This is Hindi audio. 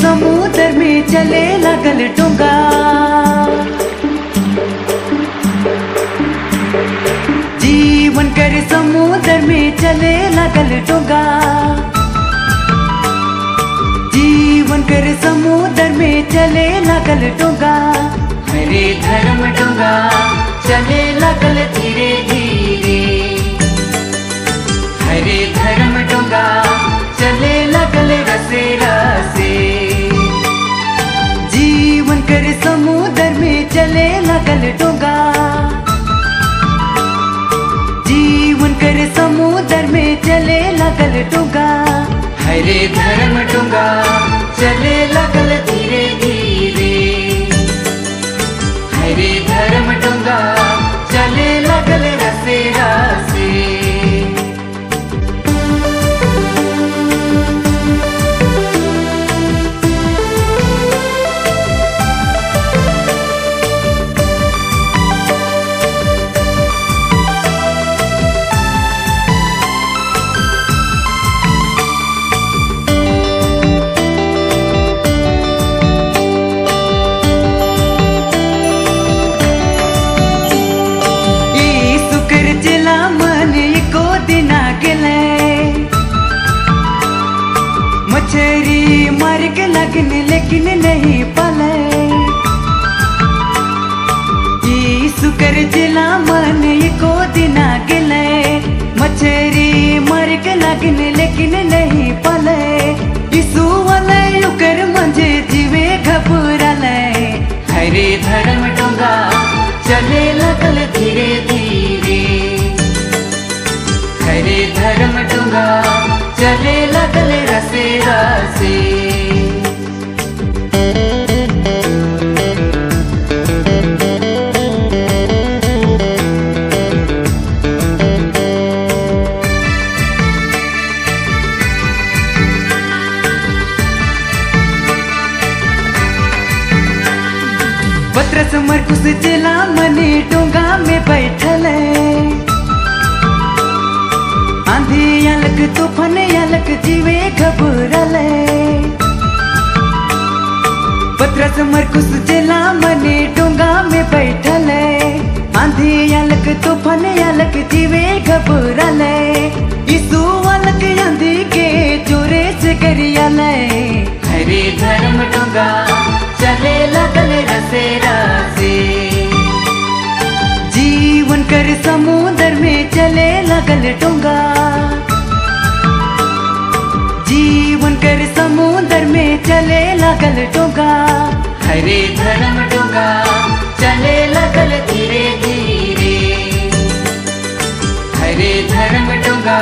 समुद्र में चले लगल डोंगा। जीवन कर समुद्र में चले लगल डोंगा। जीवन कर समुद्र में चले लगल डोंगा। हरे धर्म डोंगा, चले लगल धीरे डोंगा जीवन कर समुद्र में चले लगल डोंगा। हरे धर्म टूँगा चले मार के लगने लेकिन नहीं पले। यीशु कर जिला मन को दिना गेले। मछरी मार के लगने लेकिन नहीं पले। जीवे घबराले। हरे धर्म डोंगा, चले लगल धीरे धीरे। हरे धर्म डोंगा, चले लगल रसे रसे। पत्रस मरकुस जिला, मनी डोंगा में बैठल आंधी अलग, तूफ़ान अलग, जीवे घबरल पत्रस मरकुस जिला, मनी डोंगा में बैठल आंधी अलग, तूफ़ान अलग, जीवे घबरल यीशु अलग आंधी के जोरे से करियल हरे धर्म डोंगा कर समुद्र में चले लगल डोंगा जीवन कर समुद्र में चले लगल डोंगा हरे धर्म डोंगा चले लगल धीरे धीरे हरे धर्म डोंगा